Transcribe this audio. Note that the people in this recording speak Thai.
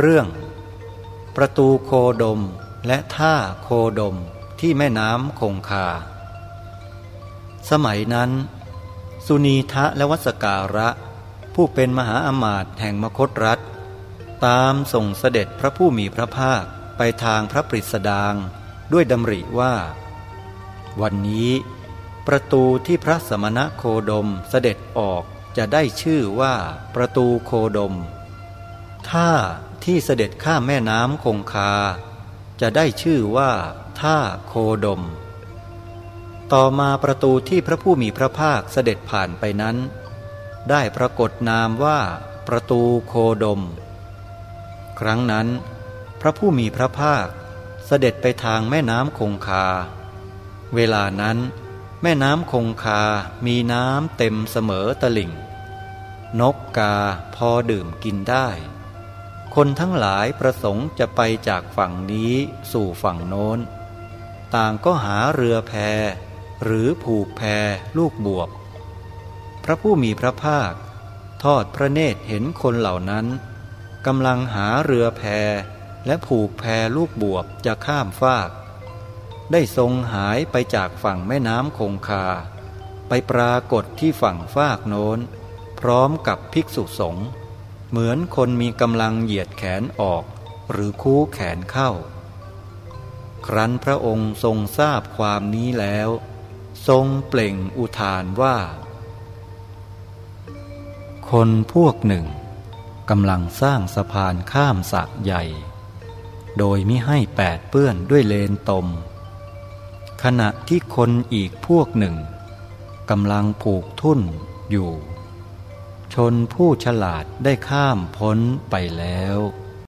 เรื่อง ประตูโคดมและท่าโคดมที่แม่น้ำคงคา สมัยนั้น สุนีทะและวัสการะ ผู้เป็นมหาอมาตย์แห่งมคตรัฐ ตามส่งเสด็จพระผู้มีพระภาคไปทางพระปริสดางด้วยดำริว่า วันนี้ ประตูที่พระสมณะโคดมเสด็จออกจะได้ชื่อว่าประตูโคดมท่า ที่เสด็จข้ามแม่น้ำคงคา จะได้ชื่อว่า ท่าโคดม ต่อมาประตูที่พระผู้มีพระภาคเสด็จผ่านไปนั้น ได้ปรากฏนามว่า ประตูโคดม ครั้งนั้น พระผู้มีพระภาคเสด็จไปทางแม่น้ำคงคา เวลานั้น แม่น้ำคงคา มีน้ำเต็มเสมอตลิ่ง นกกาพอดื่มกินได้ คนทั้งหลายประสงค์จะไปจากฝั่งนี้สู่ฝั่งโน้น ต่างก็หาเรือแพ หรือผูกแพลูกบวบพระผู้มีพระภาค ทอดพระเนตรเห็นคนเหล่านั้นกำลังหาเรือแพ และผูกแพลูกบวบจะข้ามฟาก ได้ทรงหายไปจากฝั่งแม่น้ำคงคา ไปปรากฏที่ฝั่งฟากโน้น พร้อมกับภิกษุสงฆ์ เหมือนคนมีกำลังเหยียดแขนออก หรือคู่แขนเข้า ครั้นพระองค์ทรงทราบความนี้แล้ว ทรงเปล่งอุทานว่า คนพวกหนึ่งกำลังสร้างสะพานข้ามสระใหญ่ โดยมิให้แปดเปื้อนด้วยเลนตม ขณะที่คนอีกพวกหนึ่งกำลังผูกทุ่นอยู่ ชนผู้ฉลาดได้ข้ามพ้นไปแล้ว